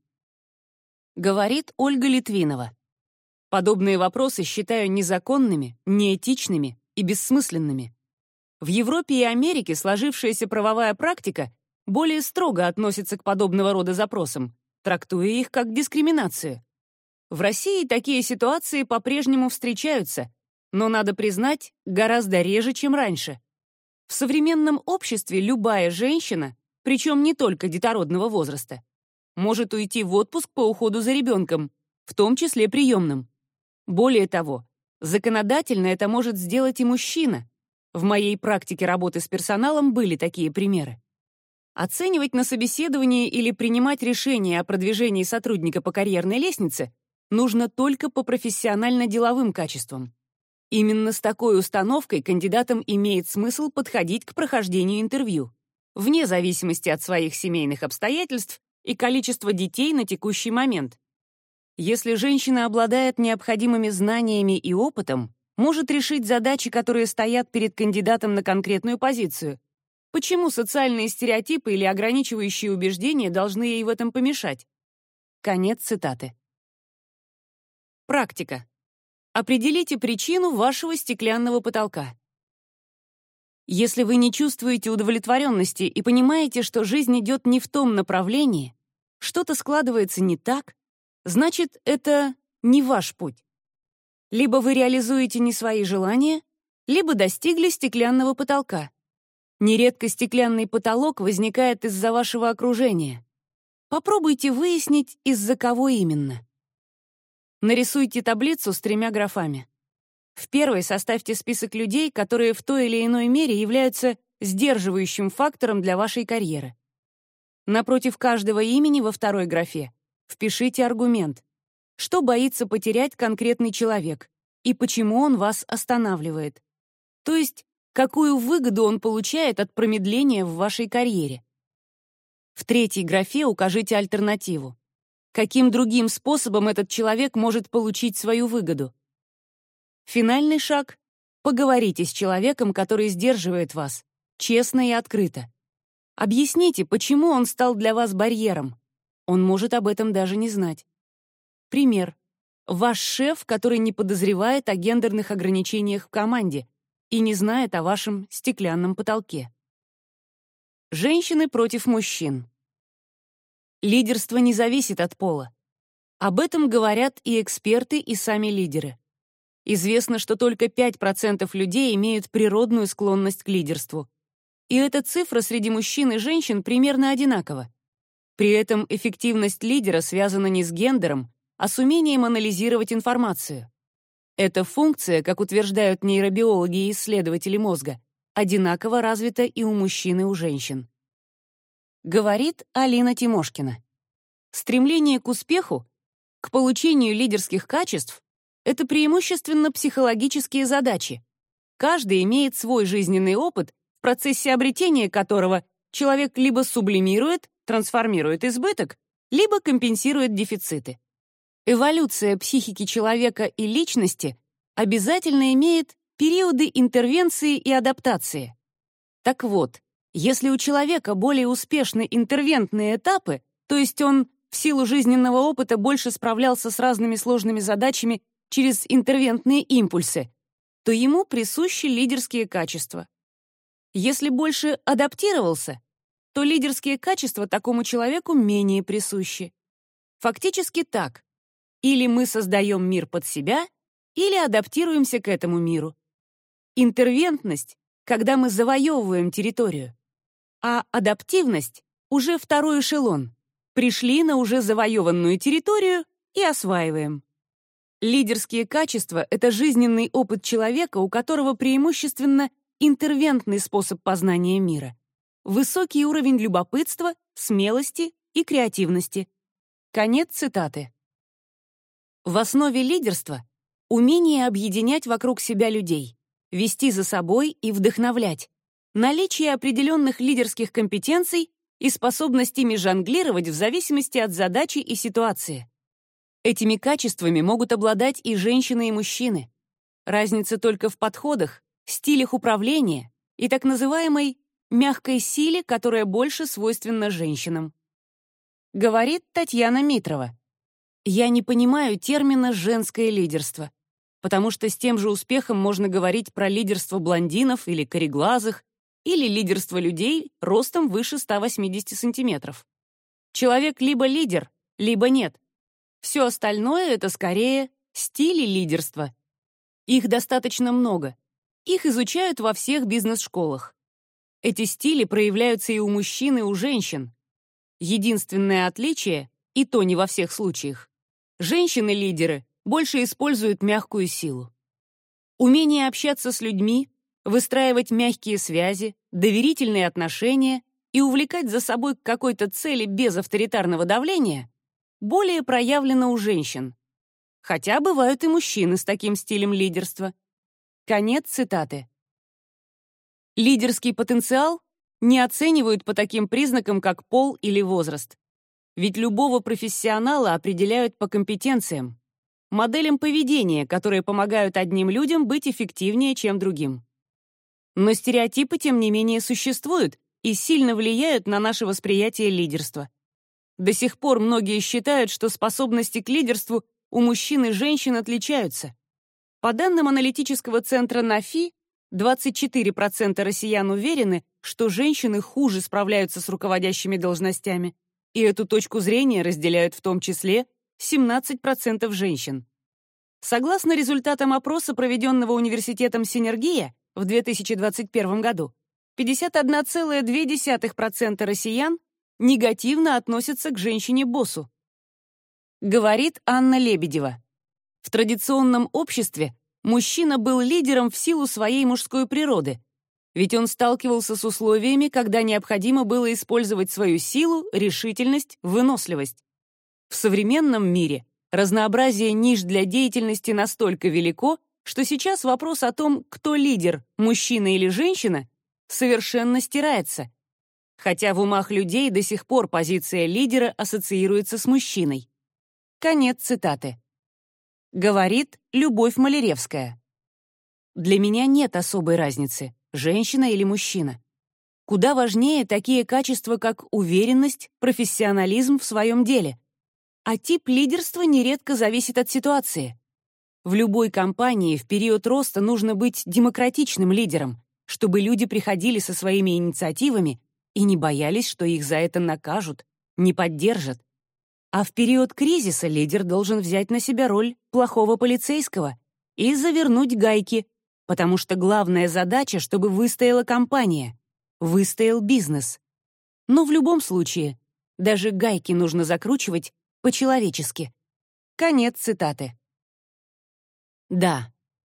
Говорит Ольга Литвинова. Подобные вопросы считаю незаконными, неэтичными и бессмысленными. В Европе и Америке сложившаяся правовая практика более строго относится к подобного рода запросам, трактуя их как дискриминацию. В России такие ситуации по-прежнему встречаются, но, надо признать, гораздо реже, чем раньше. В современном обществе любая женщина, причем не только детородного возраста, может уйти в отпуск по уходу за ребенком, в том числе приемным. Более того, законодательно это может сделать и мужчина. В моей практике работы с персоналом были такие примеры. Оценивать на собеседовании или принимать решение о продвижении сотрудника по карьерной лестнице нужно только по профессионально-деловым качествам. Именно с такой установкой кандидатам имеет смысл подходить к прохождению интервью, вне зависимости от своих семейных обстоятельств и количества детей на текущий момент. Если женщина обладает необходимыми знаниями и опытом, может решить задачи, которые стоят перед кандидатом на конкретную позицию. Почему социальные стереотипы или ограничивающие убеждения должны ей в этом помешать? Конец цитаты. Практика. Определите причину вашего стеклянного потолка. Если вы не чувствуете удовлетворенности и понимаете, что жизнь идет не в том направлении, что-то складывается не так, значит, это не ваш путь. Либо вы реализуете не свои желания, либо достигли стеклянного потолка. Нередко стеклянный потолок возникает из-за вашего окружения. Попробуйте выяснить, из-за кого именно. Нарисуйте таблицу с тремя графами. В первой составьте список людей, которые в той или иной мере являются сдерживающим фактором для вашей карьеры. Напротив каждого имени во второй графе впишите аргумент. Что боится потерять конкретный человек и почему он вас останавливает? То есть, какую выгоду он получает от промедления в вашей карьере? В третьей графе укажите альтернативу. Каким другим способом этот человек может получить свою выгоду? Финальный шаг — поговорите с человеком, который сдерживает вас, честно и открыто. Объясните, почему он стал для вас барьером. Он может об этом даже не знать. Пример. Ваш шеф, который не подозревает о гендерных ограничениях в команде и не знает о вашем стеклянном потолке. Женщины против мужчин. Лидерство не зависит от пола. Об этом говорят и эксперты, и сами лидеры. Известно, что только 5% людей имеют природную склонность к лидерству. И эта цифра среди мужчин и женщин примерно одинакова. При этом эффективность лидера связана не с гендером, а с умением анализировать информацию. Эта функция, как утверждают нейробиологи и исследователи мозга, одинаково развита и у мужчин, и у женщин. Говорит Алина Тимошкина. Стремление к успеху, к получению лидерских качеств — это преимущественно психологические задачи. Каждый имеет свой жизненный опыт, в процессе обретения которого человек либо сублимирует, трансформирует избыток, либо компенсирует дефициты. Эволюция психики человека и личности обязательно имеет периоды интервенции и адаптации. Так вот, если у человека более успешны интервентные этапы, то есть он в силу жизненного опыта больше справлялся с разными сложными задачами через интервентные импульсы, то ему присущи лидерские качества. Если больше адаптировался, то лидерские качества такому человеку менее присущи. Фактически так. Или мы создаем мир под себя, или адаптируемся к этому миру. Интервентность — когда мы завоевываем территорию а адаптивность — уже второй эшелон. Пришли на уже завоеванную территорию и осваиваем. Лидерские качества — это жизненный опыт человека, у которого преимущественно интервентный способ познания мира, высокий уровень любопытства, смелости и креативности. Конец цитаты. В основе лидерства — умение объединять вокруг себя людей, вести за собой и вдохновлять, наличие определенных лидерских компетенций и способность ими жонглировать в зависимости от задачи и ситуации. Этими качествами могут обладать и женщины, и мужчины. Разница только в подходах, стилях управления и так называемой мягкой силе, которая больше свойственна женщинам. Говорит Татьяна Митрова. Я не понимаю термина «женское лидерство», потому что с тем же успехом можно говорить про лидерство блондинов или кореглазых, или лидерство людей ростом выше 180 сантиметров. Человек либо лидер, либо нет. Все остальное — это скорее стили лидерства. Их достаточно много. Их изучают во всех бизнес-школах. Эти стили проявляются и у мужчин, и у женщин. Единственное отличие, и то не во всех случаях, женщины-лидеры больше используют мягкую силу. Умение общаться с людьми, выстраивать мягкие связи, доверительные отношения и увлекать за собой к какой-то цели без авторитарного давления более проявлено у женщин. Хотя бывают и мужчины с таким стилем лидерства. Конец цитаты. Лидерский потенциал не оценивают по таким признакам, как пол или возраст. Ведь любого профессионала определяют по компетенциям, моделям поведения, которые помогают одним людям быть эффективнее, чем другим. Но стереотипы, тем не менее, существуют и сильно влияют на наше восприятие лидерства. До сих пор многие считают, что способности к лидерству у мужчин и женщин отличаются. По данным аналитического центра НАФИ, 24% россиян уверены, что женщины хуже справляются с руководящими должностями, и эту точку зрения разделяют в том числе 17% женщин. Согласно результатам опроса, проведенного университетом «Синергия» в 2021 году, 51,2% россиян негативно относятся к женщине-боссу. Говорит Анна Лебедева. В традиционном обществе мужчина был лидером в силу своей мужской природы, ведь он сталкивался с условиями, когда необходимо было использовать свою силу, решительность, выносливость. В современном мире разнообразие ниш для деятельности настолько велико, что сейчас вопрос о том, кто лидер, мужчина или женщина, совершенно стирается, хотя в умах людей до сих пор позиция лидера ассоциируется с мужчиной. Конец цитаты. Говорит Любовь Маляревская. Для меня нет особой разницы, женщина или мужчина. Куда важнее такие качества, как уверенность, профессионализм в своем деле. А тип лидерства нередко зависит от ситуации. В любой компании в период роста нужно быть демократичным лидером, чтобы люди приходили со своими инициативами и не боялись, что их за это накажут, не поддержат. А в период кризиса лидер должен взять на себя роль плохого полицейского и завернуть гайки, потому что главная задача, чтобы выстояла компания, выстоял бизнес. Но в любом случае, даже гайки нужно закручивать по-человечески. Конец цитаты. Да,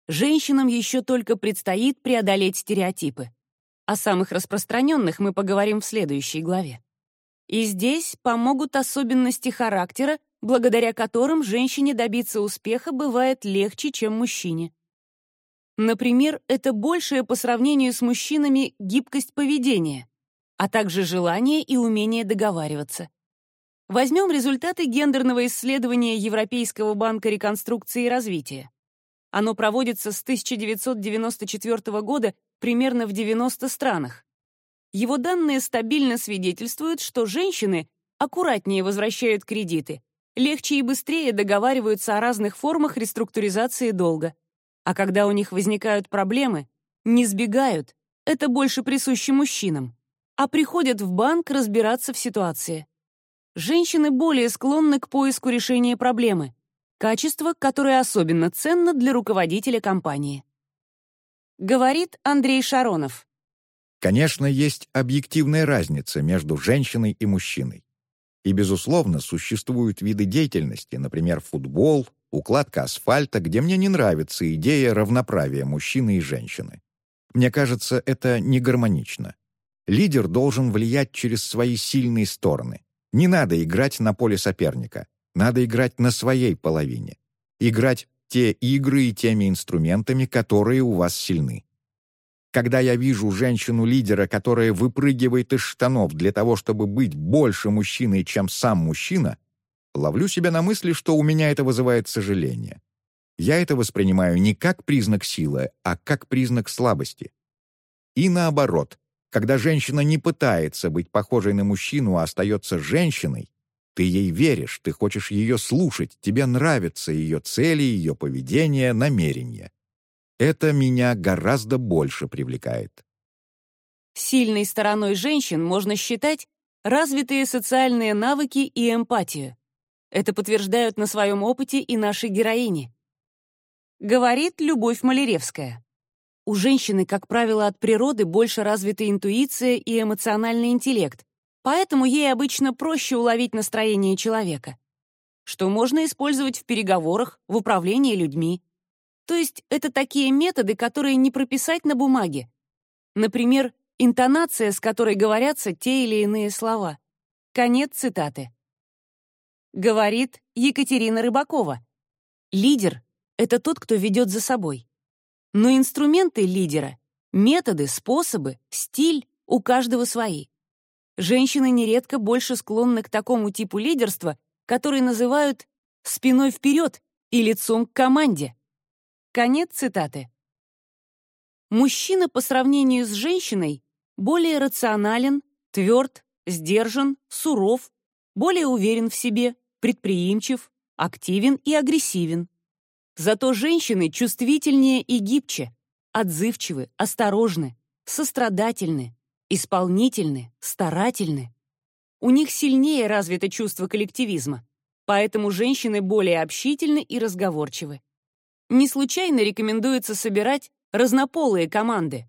женщинам еще только предстоит преодолеть стереотипы. О самых распространенных мы поговорим в следующей главе. И здесь помогут особенности характера, благодаря которым женщине добиться успеха бывает легче, чем мужчине. Например, это большая по сравнению с мужчинами гибкость поведения, а также желание и умение договариваться. Возьмем результаты гендерного исследования Европейского банка реконструкции и развития. Оно проводится с 1994 года примерно в 90 странах. Его данные стабильно свидетельствуют, что женщины аккуратнее возвращают кредиты, легче и быстрее договариваются о разных формах реструктуризации долга. А когда у них возникают проблемы, не сбегают, это больше присуще мужчинам, а приходят в банк разбираться в ситуации. Женщины более склонны к поиску решения проблемы, качество, которое особенно ценно для руководителя компании. Говорит Андрей Шаронов.
Конечно, есть объективная разница между женщиной и мужчиной. И, безусловно, существуют виды деятельности, например, футбол, укладка асфальта, где мне не нравится идея равноправия мужчины и женщины. Мне кажется, это не гармонично. Лидер должен влиять через свои сильные стороны. Не надо играть на поле соперника. Надо играть на своей половине. Играть те игры и теми инструментами, которые у вас сильны. Когда я вижу женщину-лидера, которая выпрыгивает из штанов для того, чтобы быть больше мужчиной, чем сам мужчина, ловлю себя на мысли, что у меня это вызывает сожаление. Я это воспринимаю не как признак силы, а как признак слабости. И наоборот, когда женщина не пытается быть похожей на мужчину, а остается женщиной, ты ей веришь, ты хочешь ее слушать, тебе нравятся ее цели, ее поведение, намерения. Это меня гораздо больше привлекает.
Сильной стороной женщин можно считать развитые социальные навыки и эмпатию. Это подтверждают на своем опыте и наши героини. Говорит Любовь Малеревская. У женщины, как правило, от природы больше развита интуиция и эмоциональный интеллект, поэтому ей обычно проще уловить настроение человека, что можно использовать в переговорах, в управлении людьми. То есть это такие методы, которые не прописать на бумаге. Например, интонация, с которой говорятся те или иные слова. Конец цитаты. Говорит Екатерина Рыбакова. Лидер — это тот, кто ведет за собой. Но инструменты лидера, методы, способы, стиль у каждого свои. Женщины нередко больше склонны к такому типу лидерства, который называют «спиной вперед» и «лицом к команде». Конец цитаты. Мужчина по сравнению с женщиной более рационален, тверд, сдержан, суров, более уверен в себе, предприимчив, активен и агрессивен. Зато женщины чувствительнее и гибче, отзывчивы, осторожны, сострадательны, исполнительны, старательны. У них сильнее развито чувство коллективизма, поэтому женщины более общительны и разговорчивы. Не случайно рекомендуется собирать разнополые команды.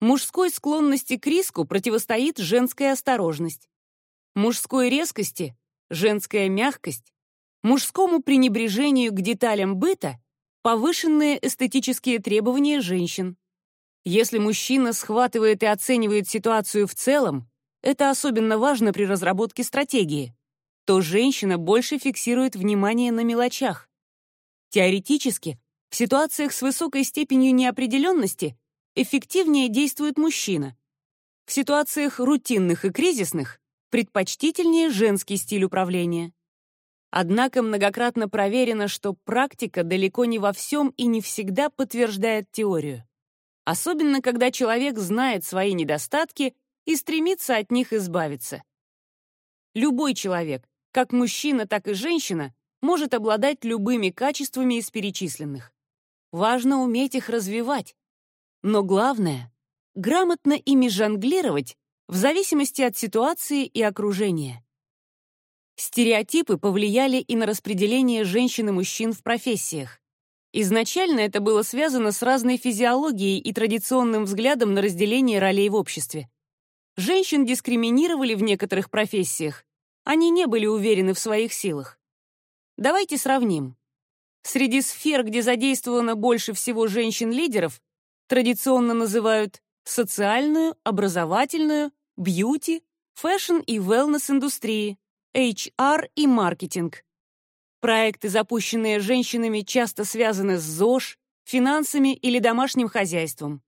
Мужской склонности к риску противостоит женская осторожность. Мужской резкости — женская мягкость. Мужскому пренебрежению к деталям быта — повышенные эстетические требования женщин. Если мужчина схватывает и оценивает ситуацию в целом, это особенно важно при разработке стратегии, то женщина больше фиксирует внимание на мелочах. Теоретически, в ситуациях с высокой степенью неопределенности эффективнее действует мужчина. В ситуациях рутинных и кризисных предпочтительнее женский стиль управления. Однако многократно проверено, что практика далеко не во всем и не всегда подтверждает теорию. Особенно, когда человек знает свои недостатки и стремится от них избавиться. Любой человек, как мужчина, так и женщина, может обладать любыми качествами из перечисленных. Важно уметь их развивать. Но главное — грамотно ими жонглировать в зависимости от ситуации и окружения. Стереотипы повлияли и на распределение женщин и мужчин в профессиях. Изначально это было связано с разной физиологией и традиционным взглядом на разделение ролей в обществе. Женщин дискриминировали в некоторых профессиях, они не были уверены в своих силах. Давайте сравним. Среди сфер, где задействовано больше всего женщин-лидеров, традиционно называют социальную, образовательную, бьюти, фэшн и wellness-индустрии, HR и маркетинг. Проекты, запущенные женщинами, часто связаны с ЗОЖ, финансами или домашним хозяйством.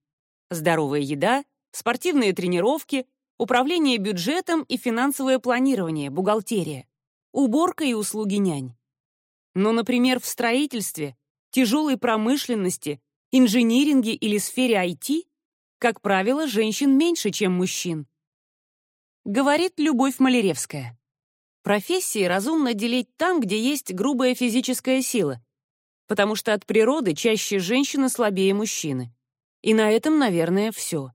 Здоровая еда, спортивные тренировки, управление бюджетом и финансовое планирование, бухгалтерия, уборка и услуги нянь. Но, например, в строительстве, тяжелой промышленности, инжиниринге или сфере IT, как правило, женщин меньше, чем мужчин. Говорит Любовь Малеревская. Профессии разумно делить там, где есть грубая физическая сила, потому что от природы чаще женщины слабее мужчины. И на этом, наверное, все.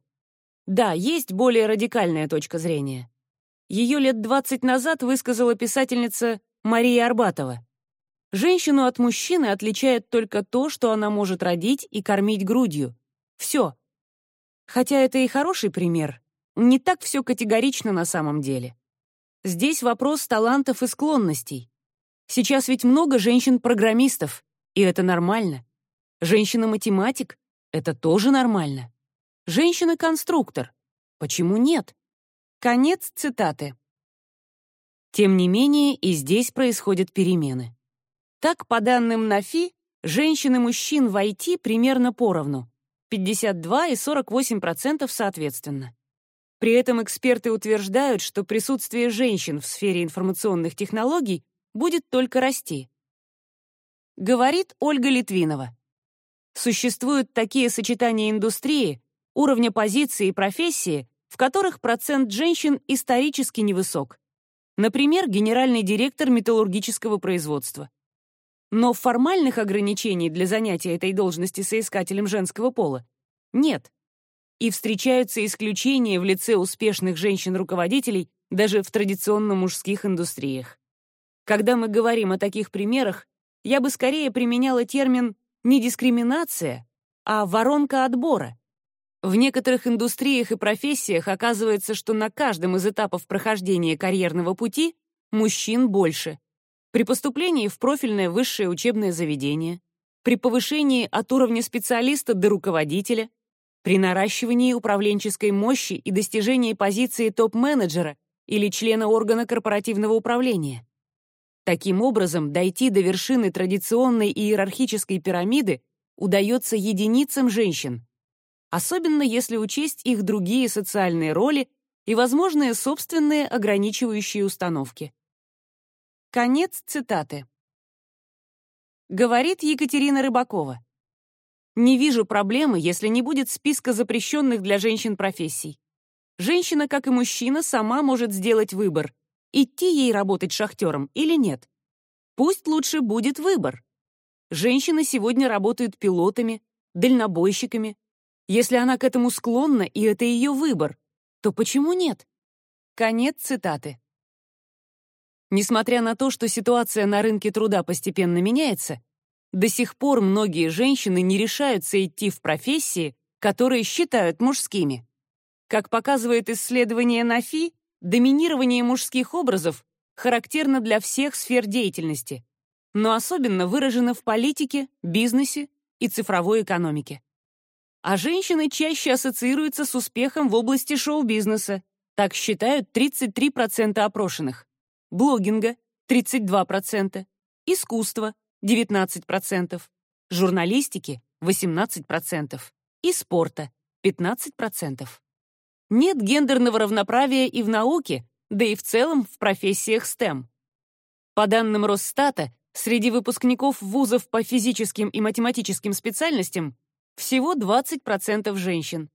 Да, есть более радикальная точка зрения. Ее лет 20 назад высказала писательница Мария Арбатова. Женщину от мужчины отличает только то, что она может родить и кормить грудью. Все. Хотя это и хороший пример, не так все категорично на самом деле. Здесь вопрос талантов и склонностей. Сейчас ведь много женщин-программистов, и это нормально. Женщина-математик — это тоже нормально. Женщина-конструктор. Почему нет? Конец цитаты. Тем не менее, и здесь происходят перемены. Так, по данным НАФИ, женщин и мужчин в IT примерно поровну — 52 и 48% соответственно. При этом эксперты утверждают, что присутствие женщин в сфере информационных технологий будет только расти. Говорит Ольга Литвинова. Существуют такие сочетания индустрии, уровня позиции и профессии, в которых процент женщин исторически невысок. Например, генеральный директор металлургического производства. Но формальных ограничений для занятия этой должности соискателем женского пола нет. И встречаются исключения в лице успешных женщин-руководителей даже в традиционно мужских индустриях. Когда мы говорим о таких примерах, я бы скорее применяла термин не дискриминация, а воронка отбора. В некоторых индустриях и профессиях оказывается, что на каждом из этапов прохождения карьерного пути мужчин больше. При поступлении в профильное высшее учебное заведение, при повышении от уровня специалиста до руководителя, при наращивании управленческой мощи и достижении позиции топ-менеджера или члена органа корпоративного управления. Таким образом, дойти до вершины традиционной иерархической пирамиды удается единицам женщин, особенно если учесть их другие социальные роли и возможные собственные ограничивающие установки. Конец цитаты. Говорит Екатерина Рыбакова. Не вижу проблемы, если не будет списка запрещенных для женщин профессий. Женщина, как и мужчина, сама может сделать выбор, идти ей работать шахтером или нет. Пусть лучше будет выбор. Женщины сегодня работают пилотами, дальнобойщиками. Если она к этому склонна, и это ее выбор, то почему нет? Конец цитаты. Несмотря на то, что ситуация на рынке труда постепенно меняется, до сих пор многие женщины не решаются идти в профессии, которые считают мужскими. Как показывает исследование НАФИ, доминирование мужских образов характерно для всех сфер деятельности, но особенно выражено в политике, бизнесе и цифровой экономике. А женщины чаще ассоциируются с успехом в области шоу-бизнеса, так считают 33% опрошенных, блогинга — 32%, искусства — 19%, журналистики — 18% и спорта — 15%. Нет гендерного равноправия и в науке, да и в целом в профессиях STEM. По данным Росстата, среди выпускников вузов по физическим и математическим специальностям всего 20% женщин.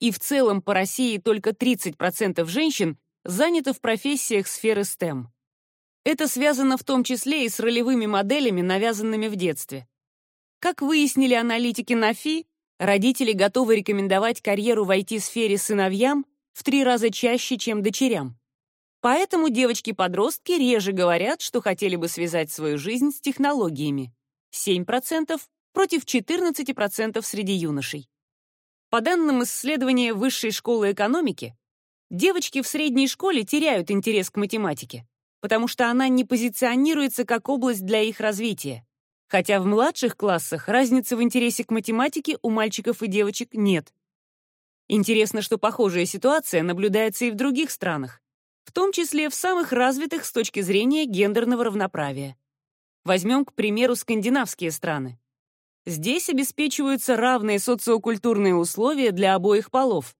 И в целом по России только 30% женщин заняты в профессиях сферы STEM. Это связано в том числе и с ролевыми моделями, навязанными в детстве. Как выяснили аналитики НАФИ, Родители готовы рекомендовать карьеру в IT-сфере сыновьям в три раза чаще, чем дочерям. Поэтому девочки-подростки реже говорят, что хотели бы связать свою жизнь с технологиями. 7% против 14% среди юношей. По данным исследования Высшей школы экономики, девочки в средней школе теряют интерес к математике, потому что она не позиционируется как область для их развития хотя в младших классах разницы в интересе к математике у мальчиков и девочек нет. Интересно, что похожая ситуация наблюдается и в других странах, в том числе в самых развитых с точки зрения гендерного равноправия. Возьмем, к примеру, скандинавские страны. Здесь обеспечиваются равные социокультурные условия для обоих полов.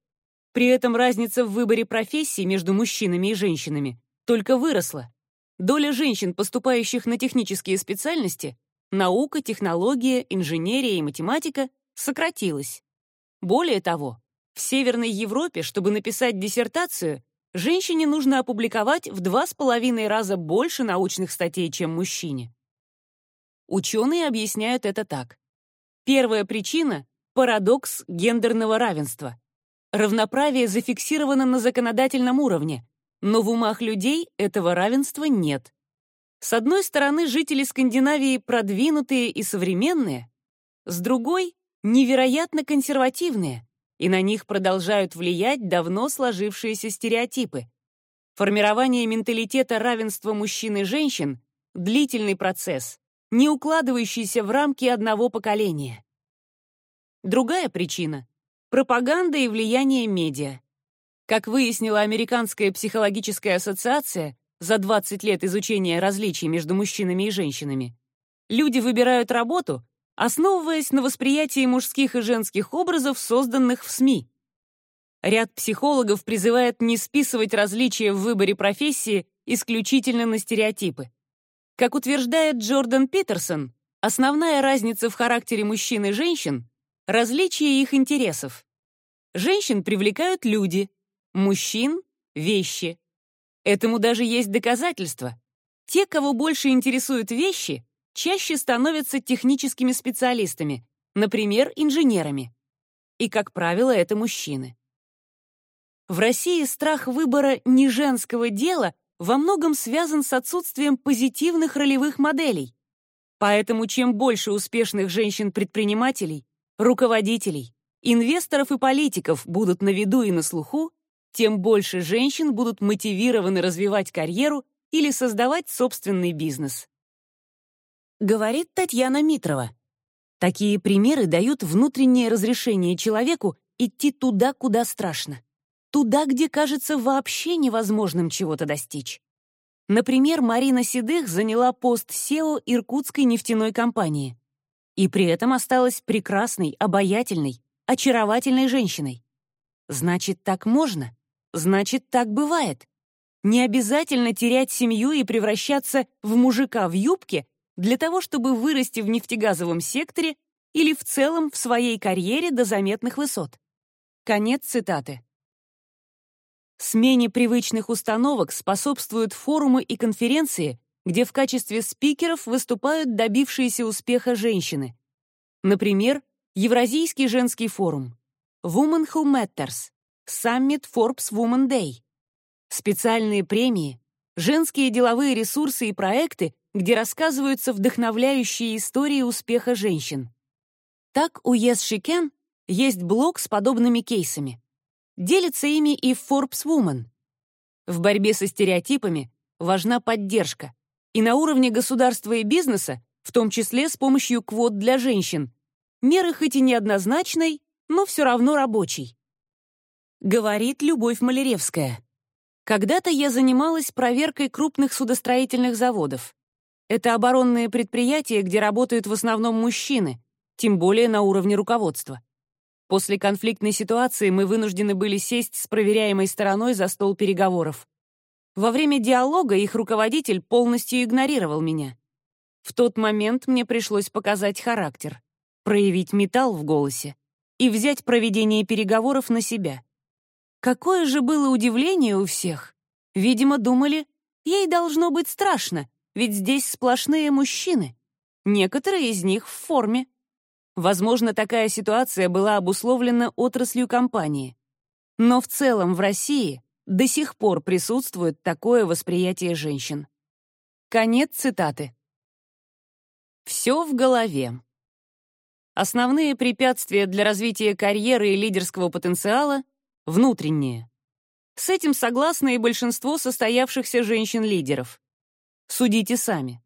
При этом разница в выборе профессий между мужчинами и женщинами только выросла. Доля женщин, поступающих на технические специальности, наука, технология, инженерия и математика сократилась. Более того, в Северной Европе, чтобы написать диссертацию, женщине нужно опубликовать в два с половиной раза больше научных статей, чем мужчине. Ученые объясняют это так. Первая причина — парадокс гендерного равенства. Равноправие зафиксировано на законодательном уровне, но в умах людей этого равенства нет. С одной стороны, жители Скандинавии продвинутые и современные, с другой — невероятно консервативные, и на них продолжают влиять давно сложившиеся стереотипы. Формирование менталитета равенства мужчин и женщин — длительный процесс, не укладывающийся в рамки одного поколения. Другая причина пропаганда и влияние медиа. Как выяснила Американская психологическая ассоциация за 20 лет изучения различий между мужчинами и женщинами, люди выбирают работу, основываясь на восприятии мужских и женских образов, созданных в СМИ. Ряд психологов призывает не списывать различия в выборе профессии исключительно на стереотипы. Как утверждает Джордан Питерсон, основная разница в характере мужчин и женщин — различие их интересов. Женщин привлекают люди, мужчин — вещи. Этому даже есть доказательства. Те, кого больше интересуют вещи, чаще становятся техническими специалистами, например, инженерами. И, как правило, это мужчины. В России страх выбора не женского дела во многом связан с отсутствием позитивных ролевых моделей. Поэтому чем больше успешных женщин-предпринимателей, руководителей, инвесторов и политиков будут на виду и на слуху, тем больше женщин будут мотивированы развивать карьеру или создавать собственный бизнес. Говорит Татьяна Митрова. Такие примеры дают внутреннее разрешение человеку идти туда, куда страшно. Туда, где кажется вообще невозможным чего-то достичь. Например, Марина Седых заняла пост SEO Иркутской нефтяной компании. И при этом осталась прекрасной, обаятельной, очаровательной женщиной. Значит, так можно? Значит, так бывает. Не обязательно терять семью и превращаться в мужика в юбке для того, чтобы вырасти в нефтегазовом секторе или в целом в своей карьере до заметных высот. Конец цитаты. Смене привычных установок способствуют форумы и конференции, где в качестве спикеров выступают добившиеся успеха женщины. Например, Евразийский женский форум, Women Who Matters, Summit Forbes Woman Day, специальные премии, женские деловые ресурсы и проекты, где рассказываются вдохновляющие истории успеха женщин. Так у Yes She Can есть блог с подобными кейсами. Делится ими и Forbes Woman. В борьбе со стереотипами важна поддержка. И на уровне государства и бизнеса, в том числе с помощью квот для женщин, меры хоть и неоднозначной, но все равно рабочей. Говорит Любовь Маляревская. Когда-то я занималась проверкой крупных судостроительных заводов. Это оборонные предприятия, где работают в основном мужчины, тем более на уровне руководства. После конфликтной ситуации мы вынуждены были сесть с проверяемой стороной за стол переговоров. Во время диалога их руководитель полностью игнорировал меня. В тот момент мне пришлось показать характер, проявить металл в голосе и взять проведение переговоров на себя. Какое же было удивление у всех. Видимо, думали, ей должно быть страшно, ведь здесь сплошные мужчины. Некоторые из них в форме. Возможно, такая ситуация была обусловлена отраслью компании. Но в целом в России до сих пор присутствует такое восприятие женщин. Конец цитаты. Все в голове. Основные препятствия для развития карьеры и лидерского потенциала — внутренние. С этим согласны и большинство состоявшихся женщин-лидеров. Судите сами.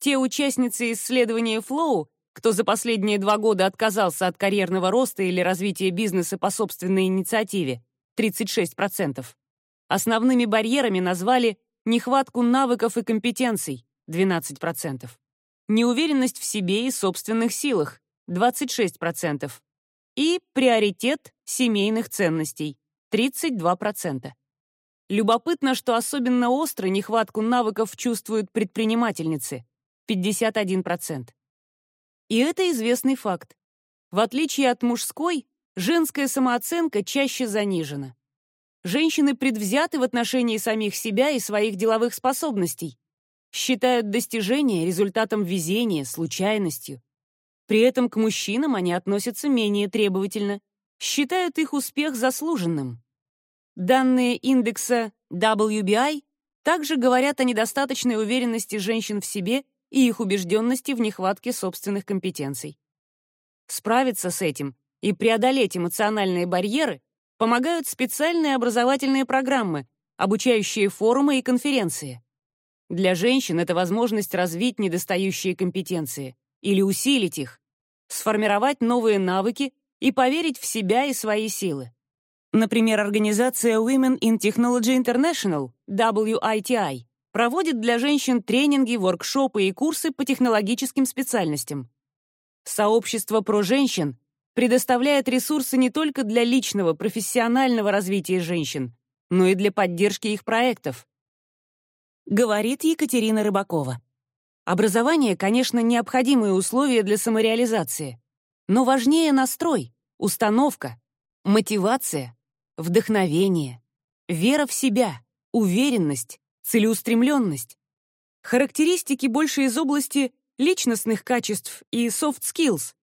Те участницы исследования Flow, кто за последние два года отказался от карьерного роста или развития бизнеса по собственной инициативе, 36%. Основными барьерами назвали нехватку навыков и компетенций, 12%, неуверенность в себе и собственных силах, 26%, и приоритет семейных ценностей, 32%. Любопытно, что особенно остро нехватку навыков чувствуют предпринимательницы, 51%. И это известный факт. В отличие от мужской, женская самооценка чаще занижена. Женщины предвзяты в отношении самих себя и своих деловых способностей, считают достижения результатом везения, случайностью. При этом к мужчинам они относятся менее требовательно, считают их успех заслуженным. Данные индекса WBI также говорят о недостаточной уверенности женщин в себе и их убежденности в нехватке собственных компетенций. Справиться с этим и преодолеть эмоциональные барьеры помогают специальные образовательные программы, обучающие форумы и конференции. Для женщин это возможность развить недостающие компетенции или усилить их, сформировать новые навыки и поверить в себя и свои силы. Например, организация Women in Technology International, WITI, проводит для женщин тренинги, воркшопы и курсы по технологическим специальностям. Сообщество про женщин предоставляет ресурсы не только для личного профессионального развития женщин, но и для поддержки их проектов. Говорит Екатерина Рыбакова. Образование, конечно, необходимое условие для самореализации, но важнее настрой, установка, мотивация, вдохновение, вера в себя, уверенность, целеустремленность. Характеристики больше из области личностных качеств и soft skills.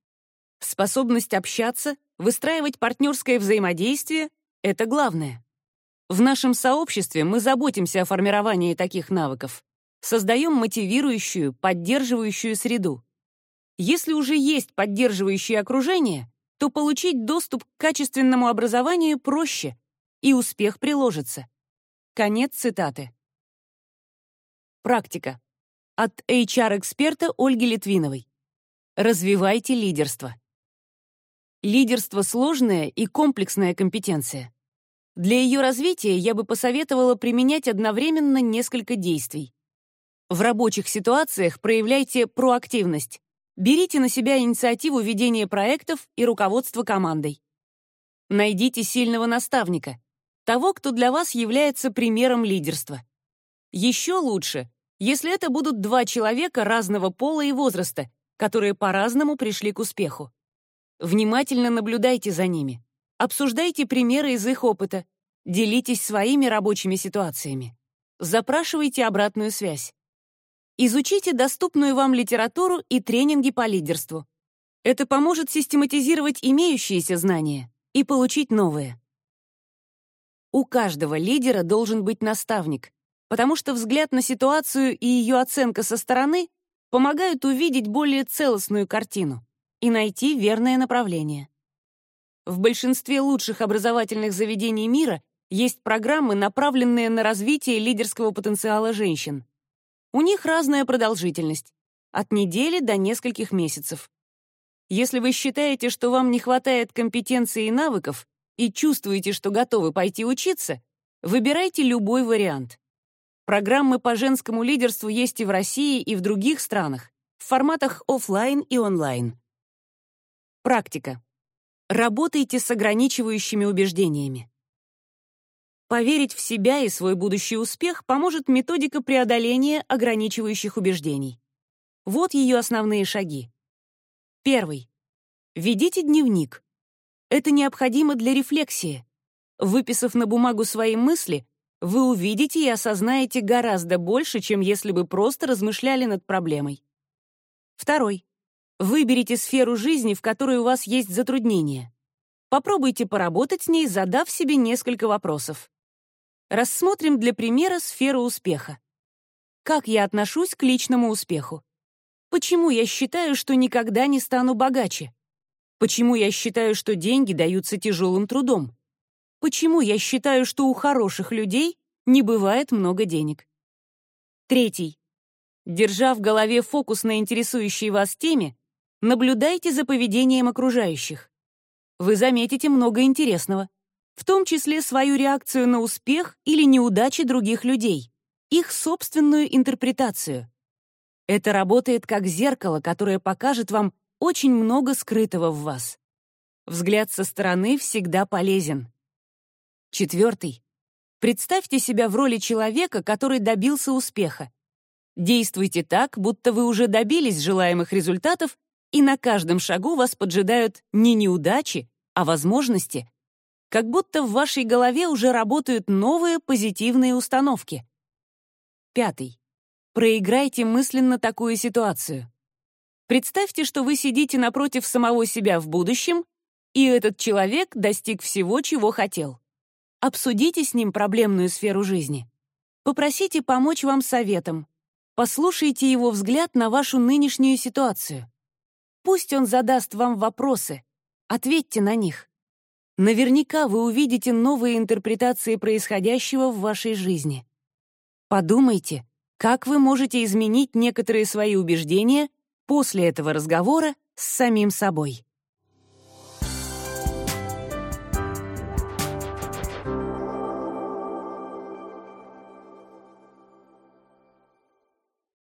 Способность общаться, выстраивать партнерское взаимодействие — это главное. В нашем сообществе мы заботимся о формировании таких навыков, создаем мотивирующую, поддерживающую среду. Если уже есть поддерживающее окружение, то получить доступ к качественному образованию проще, и успех приложится. Конец цитаты. Практика. От HR-эксперта Ольги Литвиновой. Развивайте лидерство. Лидерство — сложная и комплексная компетенция. Для ее развития я бы посоветовала применять одновременно несколько действий. В рабочих ситуациях проявляйте проактивность. Берите на себя инициативу ведения проектов и руководства командой. Найдите сильного наставника, того, кто для вас является примером лидерства. Еще лучше, если это будут два человека разного пола и возраста, которые по-разному пришли к успеху. Внимательно наблюдайте за ними. Обсуждайте примеры из их опыта. Делитесь своими рабочими ситуациями. Запрашивайте обратную связь. Изучите доступную вам литературу и тренинги по лидерству. Это поможет систематизировать имеющиеся знания и получить новые. У каждого лидера должен быть наставник, потому что взгляд на ситуацию и ее оценка со стороны помогают увидеть более целостную картину и найти верное направление. В большинстве лучших образовательных заведений мира есть программы, направленные на развитие лидерского потенциала женщин. У них разная продолжительность — от недели до нескольких месяцев. Если вы считаете, что вам не хватает компетенций и навыков, и чувствуете, что готовы пойти учиться, выбирайте любой вариант. Программы по женскому лидерству есть и в России, и в других странах, в форматах офлайн и онлайн. Практика. Работайте с ограничивающими убеждениями. Поверить в себя и свой будущий успех поможет методика преодоления ограничивающих убеждений. Вот ее основные шаги. Первый. Ведите дневник. Это необходимо для рефлексии. Выписав на бумагу свои мысли, вы увидите и осознаете гораздо больше, чем если бы просто размышляли над проблемой. Второй. Выберите сферу жизни, в которой у вас есть затруднения. Попробуйте поработать с ней, задав себе несколько вопросов. Рассмотрим для примера сферу успеха. Как я отношусь к личному успеху? Почему я считаю, что никогда не стану богаче? Почему я считаю, что деньги даются тяжелым трудом? Почему я считаю, что у хороших людей не бывает много денег? Третий. Держа в голове фокус на интересующей вас теме, Наблюдайте за поведением окружающих. Вы заметите много интересного, в том числе свою реакцию на успех или неудачи других людей, их собственную интерпретацию. Это работает как зеркало, которое покажет вам очень много скрытого в вас. Взгляд со стороны всегда полезен. Четвертый. Представьте себя в роли человека, который добился успеха. Действуйте так, будто вы уже добились желаемых результатов и на каждом шагу вас поджидают не неудачи, а возможности. Как будто в вашей голове уже работают новые позитивные установки. Пятый. Проиграйте мысленно такую ситуацию. Представьте, что вы сидите напротив самого себя в будущем, и этот человек достиг всего, чего хотел. Обсудите с ним проблемную сферу жизни. Попросите помочь вам советом. Послушайте его взгляд на вашу нынешнюю ситуацию. Пусть он задаст вам вопросы, ответьте на них. Наверняка вы увидите новые интерпретации происходящего в вашей жизни. Подумайте, как вы можете изменить некоторые свои убеждения после этого разговора с самим собой.